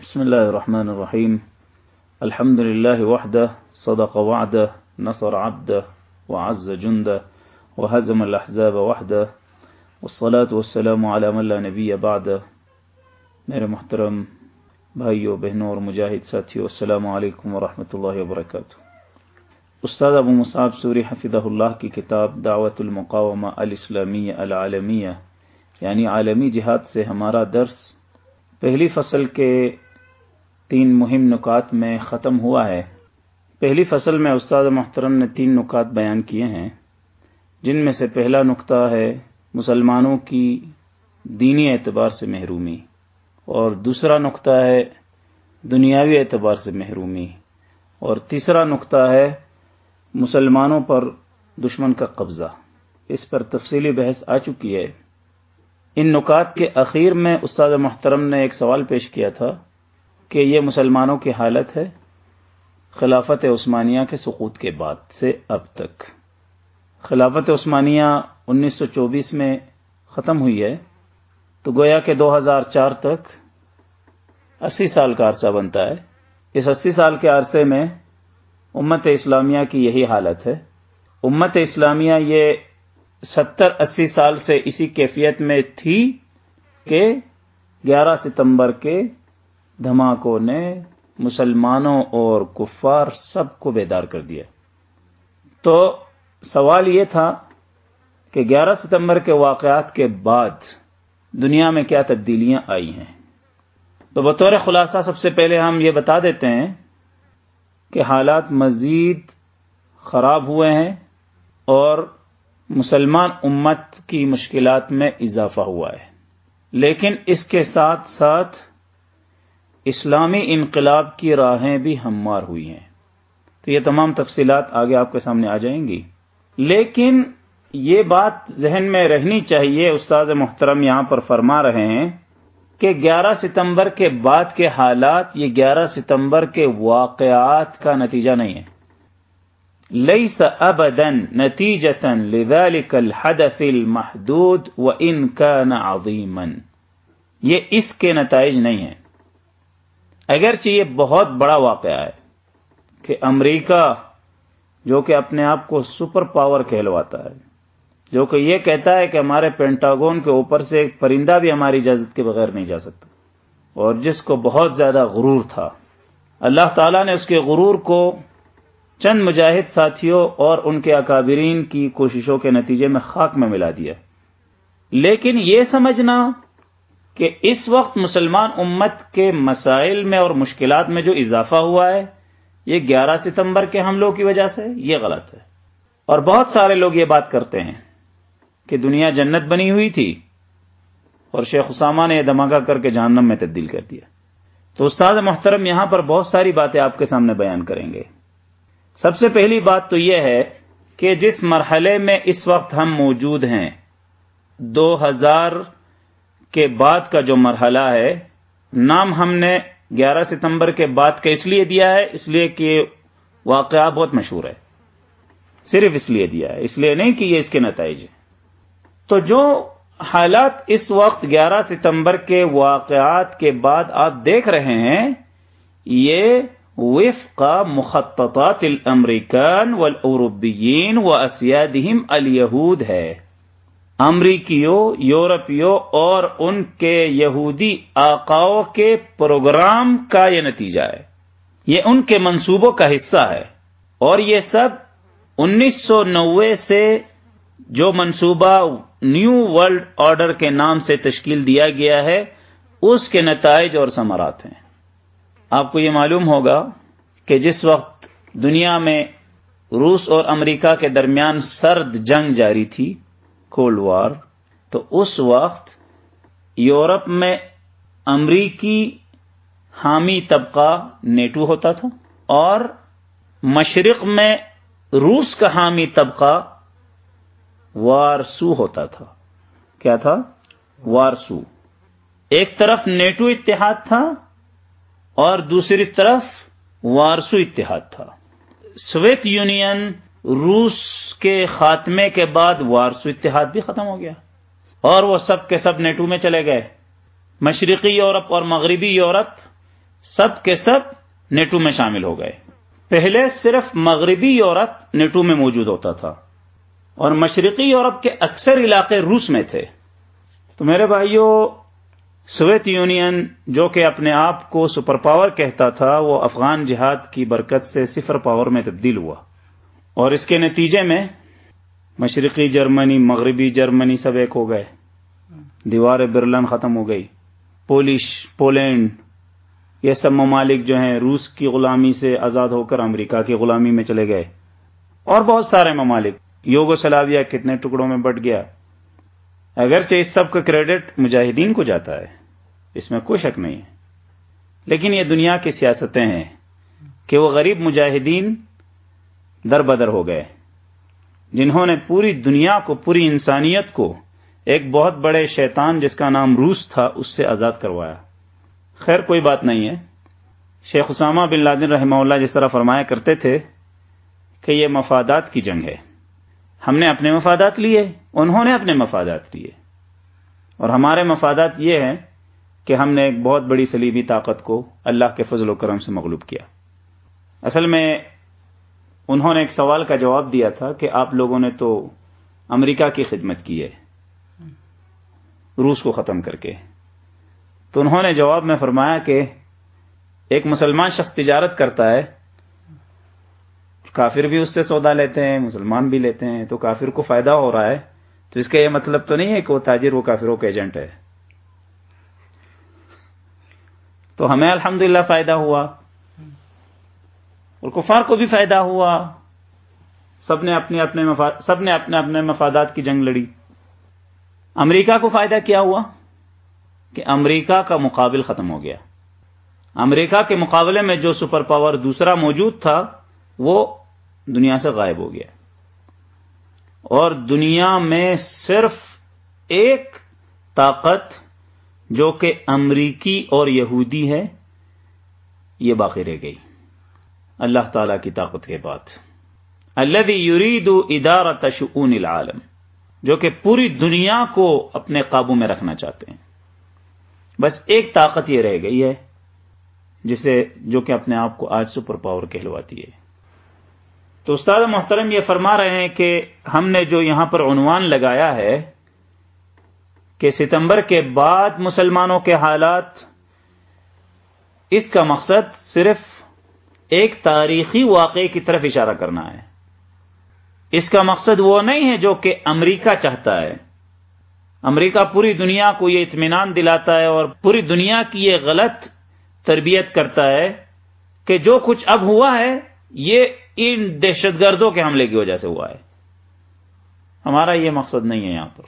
بسم الله الرحمن الرحيم. الحمد لله وحده، صدق وعده، نصر عبده، وعز جنده، وهزم الأحزاب وحده، والصلاة والسلام على من لا نبي بعده. میرے محترم بھائیو، بہنوں اور مجاہد ساتھیو، السلام علیکم ورحمۃ اللہ وبرکاتہ. استاد ابو مصعب سوری حفظہ اللہ کی کتاب دعوت المقامہ الاسلامیہ العالمیہ یعنی عالمی جہاد سے ہمارا درس پہلی فصل کے تین مہم نکات میں ختم ہوا ہے۔ پہلی فصل میں استاد محترم نے تین نکات بیان کیے ہیں۔ جن میں سے پہلا نقطہ ہے مسلمانوں کی دینی اعتبار سے محرومی۔ اور دوسرا نقطہ ہے دنیاوی اعتبار سے محرومی۔ اور تیسرا نقطہ ہے مسلمانوں پر دشمن کا قبضہ۔ اس پر تفصیلی بحث آ چکی ہے۔ ان نکات کے اخیر میں استاد محترم نے ایک سوال پیش کیا تھا۔ کہ یہ مسلمانوں کی حالت ہے، خلافت عثمانیہ کے سقوط کے بعد سے اب تک۔ خلافت عثمانیہ انیس سو چوبیس میں ختم ہوئی ہے، تو گویا کہ دو ہزار چار تک اسی سال کا عرصہ بنتا ہے۔ اس اسی سال کے عرصے میں امت اسلامیہ کی یہی حالت ہے۔ امت اسلامیہ یہ ستر اسی سال سے اسی کیفیت میں تھی کہ گیارہ ستمبر کے دھماکوں نے مسلمانوں اور کفار سب کو بیدار کر دیا۔ تو سوال یہ تھا کہ گیارہ ستمبر کے واقعات کے بعد دنیا میں کیا تبدیلیاں آئی ہیں؟ تو بطور خلاصہ سب سے پہلے ہم یہ بتا دیتے ہیں کہ حالات مزید خراب ہوئے ہیں اور مسلمان امت کی مشکلات میں اضافہ ہوا ہے۔ لیکن اس کے ساتھ ساتھ اسلامی انقلاب کی راہیں بھی ہموار ہوئی ہیں۔ تو یہ تمام تفصیلات آگے آپ کے سامنے آ جائیں گی۔ لیکن یہ بات ذہن میں رہنی چاہیے استاد محترم یہاں پر فرما رہے ہیں کہ گیارہ ستمبر کے بعد کے حالات، یہ گیارہ ستمبر کے واقعات کا نتیجہ نہیں ہے۔ ليس ابدا نتيجة لذلك الحدث المحدود وان كان عظيما یہ اس کے نتائج نہیں ہیں۔ اگرچہ یہ بہت بڑا واقعہ ہے کہ امریکہ جو کہ اپنے آپ کو سپر پاور کہلواتا ہے، جو کہ یہ کہتا ہے کہ ہمارے پینٹاگون کے اوپر سے ایک پرندہ بھی ہماری اجازت کے بغیر نہیں جا سکتا۔ اور جس کو بہت زیادہ غرور تھا۔ اللہ تعالیٰ نے اس کے غرور کو چند مجاہد ساتھیوں اور ان کے اکابرین کی کوششوں کے نتیجے میں خاک میں ملا دیا۔ لیکن یہ سمجھنا کہ اس وقت مسلمان امت کے مسائل میں اور مشکلات میں جو اضافہ ہوا ہے، یہ گیارہ ستمبر کے حملوں کی وجہ سے یہ غلط ہے۔ اور بہت سارے لوگ یہ بات کرتے ہیں کہ دنیا جنت بنی ہوئی تھی اور شیخ اسامہ نے یہ دھماکہ کر کے جہنم میں تبدیل کر دیا۔ تو استاد محترم، یہاں پر بہت ساری باتیں آپ کے سامنے بیان کریں گے۔ سب سے پہلی بات تو یہ ہے کہ جس مرحلے میں اس وقت ہم موجود ہیں، دو ہزار کے بعد کا جو مرحلہ ہے، نام ہم نے گیارہ ستمبر کے بعد کا اس لیے دیا ہے، اس لیے کہ واقعہ بہت مشہور ہے۔ صرف اس لیے دیا ہے، اس لیے نہیں کہ یہ اس کے نتائج ہیں۔ تو جو حالات اس وقت گیارہ ستمبر کے واقعات کے بعد آپ دیکھ رہے ہیں، یہ وفق مخططات الامریکان والاوروبیین و اسیادہم الیہود ہے۔ امریکیوں، یورپیوں اور ان کے یہودی آقاؤں کے پروگرام کا یہ نتیجہ ہے۔ یہ ان کے منصوبوں کا حصہ ہے۔ اور یہ سب انیس سو نوے سے جو منصوبہ نیو ورلڈ آرڈر کے نام سے تشکیل دیا گیا ہے، اس کے نتائج اور ثمرات ہیں۔ آپ کو یہ معلوم ہوگا کہ جس وقت دنیا میں روس اور امریکہ کے درمیان سرد جنگ جاری تھی کولڈ وار، تو اس وقت یورپ میں امریکی حامی طبقہ نیٹو ہوتا تھا اور مشرق میں روس کا حامی طبقہ وارسو ہوتا تھا۔ کیا تھا؟ وارسو۔ ایک طرف نیٹو اتحاد تھا اور دوسری طرف وارسو اتحاد تھا۔ سویت یونین روس کے خاتمے کے بعد وارسو اتحاد بھی ختم ہو گیا اور وہ سب کے سب نیٹو میں چلے گئے۔ مشرقی یورپ اور مغربی یورپ سب کے سب نیٹو میں شامل ہو گئے۔ پہلے صرف مغربی یورپ نیٹو میں موجود ہوتا تھا اور مشرقی یورپ کے اکثر علاقے روس میں تھے۔ تو میرے بھائیوں سویت یونین جو کہ اپنے آپ کو سپر پاور کہتا تھا، وہ افغان جہاد کی برکت سے صفر پاور میں تبدیل ہوا۔ اور اس کے نتیجے میں مشرقی جرمنی، مغربی جرمنی سب ایک ہو گئے۔ دیوار برلن ختم ہو گئی۔ پولش، پولینڈ، یہ سب ممالک جو ہیں، روس کی غلامی سے آزاد ہو کر امریکہ کی غلامی میں چلے گئے۔ اور بہت سارے ممالک۔ یوگو سلاویا کتنے ٹکڑوں میں بٹ گیا۔ اگرچہ اس سب کا کریڈٹ مجاہدین کو جاتا ہے، اس میں کوئی شک نہیں ہے۔ لیکن یہ دنیا کی سیاستیں ہیں کہ وہ غریب مجاہدین در بدر ہو گئے۔ جنہوں نے پوری دنیا کو، پوری انسانیت کو ایک بہت بڑے شیطان جس کا نام روس تھا، اس سے آزاد کروایا۔ خیر، کوئی بات نہیں ہے۔ شیخ اسامہ بن لادن رحمہ اللہ جس طرح فرمایا کرتے تھے کہ یہ مفادات کی جنگ ہے۔ ہم نے اپنے مفادات لیے، انہوں نے اپنے مفادات لیے۔ اور ہمارے مفادات یہ ہیں کہ ہم نے ایک بہت بڑی سلیبی طاقت کو اللہ کے فضل و کرم سے مغلوب کیا۔ اصل میں انہوں نے ایک سوال کا جواب دیا تھا کہ آپ لوگوں نے تو امریکہ کی خدمت کی ہے، روس کو ختم کر کے۔ تو انہوں نے جواب میں فرمایا کہ ایک مسلمان شخص تجارت کرتا ہے، کافر بھی اس سے سودا لیتے ہیں، مسلمان بھی لیتے ہیں، تو کافر کو فائدہ ہو رہا ہے۔ تو اس کا یہ مطلب تو نہیں ہے کہ وہ تاجر، وہ کافروں کا ایجنٹ ہے۔ تو ہمیں الحمد فائدہ ہوا۔ اور کفار کو بھی فائدہ ہوا۔ سب نے اپنے اپنے مفاد سب نے اپنے اپنے مفادات کی جنگ لڑی۔ امریکہ کو فائدہ کیا ہوا؟ کہ امریکہ کا مقابل ختم ہو گیا۔ امریکہ کے مقابلے میں جو سپر پاور دوسرا موجود تھا، وہ دنیا سے غائب ہو گیا۔ اور دنیا میں صرف ایک طاقت جو کہ امریکی اور یہودی ہے، یہ باقی رہ گئی۔ اللہ تعالی کی طاقت کے بعد۔ اللہ یرید ادارہ تشعون العالم، جو کہ پوری دنیا کو اپنے قابو میں رکھنا چاہتے ہیں۔ بس ایک طاقت یہ رہ گئی ہے، جسے جو کہ اپنے آپ کو آج سپر پاور کہلواتی ہے۔ تو استاد محترم یہ فرما رہے ہیں کہ ہم نے جو یہاں پر عنوان لگایا ہے کہ ستمبر کے بعد مسلمانوں کے حالات، اس کا مقصد صرف ایک تاریخی واقعے کی طرف اشارہ کرنا ہے۔ اس کا مقصد وہ نہیں ہے جو کہ امریکہ چاہتا ہے۔ امریکہ پوری دنیا کو یہ اطمینان دلاتا ہے اور پوری دنیا کی یہ غلط تربیت کرتا ہے کہ جو کچھ اب ہوا ہے، یہ ان دہشت گردوں کے حملے کی وجہ سے ہوا ہے۔ ہمارا یہ مقصد نہیں ہے یہاں پر۔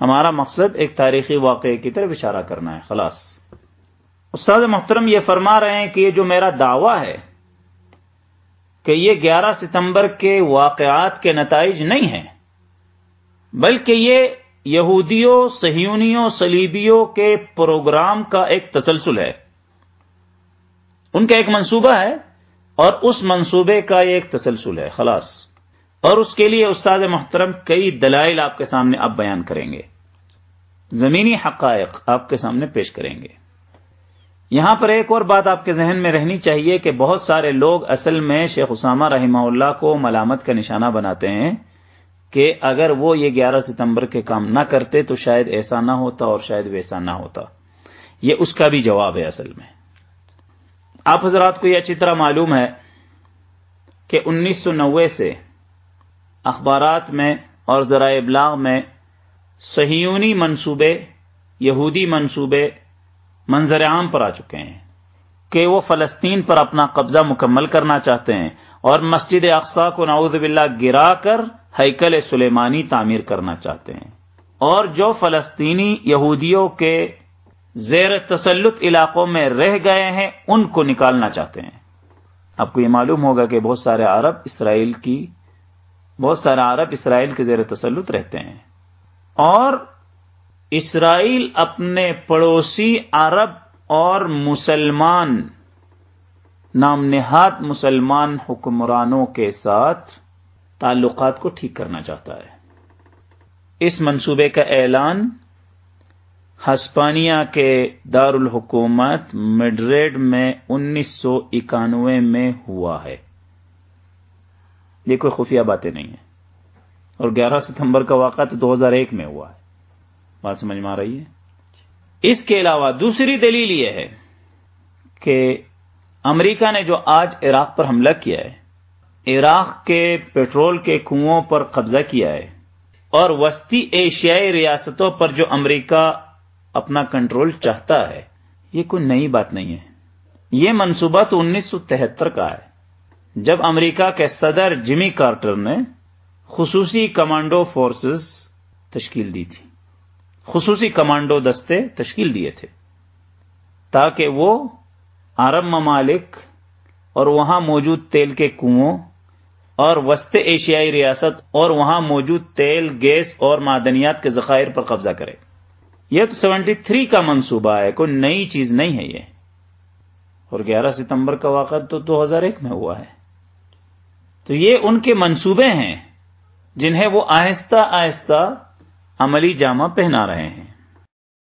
ہمارا مقصد ایک تاریخی واقعے کی طرف اشارہ کرنا ہے، خلاص۔ استاد محترم یہ فرما رہے ہیں کہ یہ جو میرا دعویٰ ہے کہ یہ گیارہ ستمبر کے واقعات کے نتائج نہیں ہیں، بلکہ یہ یہودیوں سہیونیوں سلیبیوں کے پروگرام کا ایک تسلسل ہے۔ ان کا ایک منصوبہ ہے اور اس منصوبے کا یہ ایک تسلسل ہے، خلاص۔ اور اس کے لیے استاد محترم کئی دلائل آپ کے سامنے اب بیان کریں گے۔ زمینی حقائق آپ کے سامنے پیش کریں گے۔ یہاں پر ایک اور بات آپ کے ذہن میں رہنی چاہیے کہ بہت سارے لوگ اصل میں شیخ اسامہ رحمہ اللہ کو ملامت کا نشانہ بناتے ہیں کہ اگر وہ یہ گیارہ ستمبر کے کام نہ کرتے تو شاید ایسا نہ ہوتا اور شاید ویسا نہ ہوتا۔ یہ اس کا بھی جواب ہے اصل میں۔ آپ حضرات کو یہ اچھی طرح معلوم ہے کہ انیس سو نوے سے اخبارات میں اور ذرائع ابلاغ میں صہیونی منصوبے، یہودی منصوبے منظر عام پر آ چکے ہیں کہ وہ فلسطین پر اپنا قبضہ مکمل کرنا چاہتے ہیں اور مسجد اقسا کو نعوذ باللہ گرا کر ہیکل سلیمانی تعمیر کرنا چاہتے ہیں۔ اور جو فلسطینی یہودیوں کے زیر تسلط علاقوں میں رہ گئے ہیں، ان کو نکالنا چاہتے ہیں۔ آپ کو یہ معلوم ہوگا کہ بہت سارے عرب اسرائیل کی، بہت سارے عرب اسرائیل کے زیر تسلط رہتے ہیں۔ اور اسرائیل اپنے پڑوسی عرب اور مسلمان، نام نہاد مسلمان حکمرانوں کے ساتھ تعلقات کو ٹھیک کرنا چاہتا ہے۔ اس منصوبے کا اعلان ہسپانیہ کے دارالحکومت میڈریڈ میں انیس سو اکانوے میں ہوا ہے۔ یہ کوئی خفیہ باتیں نہیں ہیں۔ اور گیارہ ستمبر کا واقعہ تو دو ہزار ایک میں ہوا ہے۔ بات سمجھ میں آ رہی ہے۔ اس کے علاوہ دوسری دلیل یہ ہے کہ امریکہ نے جو آج عراق پر حملہ کیا ہے، عراق کے پیٹرول کے کنووں پر قبضہ کیا ہے اور وسطی ایشیائی ریاستوں پر جو امریکہ اپنا کنٹرول چاہتا ہے، یہ کوئی نئی بات نہیں ہے۔ یہ منصوبہ تو انیس سو تہتر کا ہے۔ جب امریکہ کے صدر جمی کارٹر نے خصوصی کمانڈو فورسز تشکیل دی تھی۔ خصوصی کمانڈو دستے تشکیل دیے تھے تاکہ وہ عرب ممالک اور وہاں موجود تیل کے کنووں اور وسط ایشیائی ریاست اور وہاں موجود تیل، گیس اور معدنیات کے ذخائر پر قبضہ کرے۔ یہ تو سیونٹی تھری کا منصوبہ ہے، کوئی نئی چیز نہیں ہے یہ۔ اور گیارہ ستمبر کا واقعہ تو دو ہزار ایک میں ہوا ہے۔ تو یہ ان کے منصوبے ہیں جنہیں وہ آہستہ آہستہ عملی جامہ پہنا رہے ہیں۔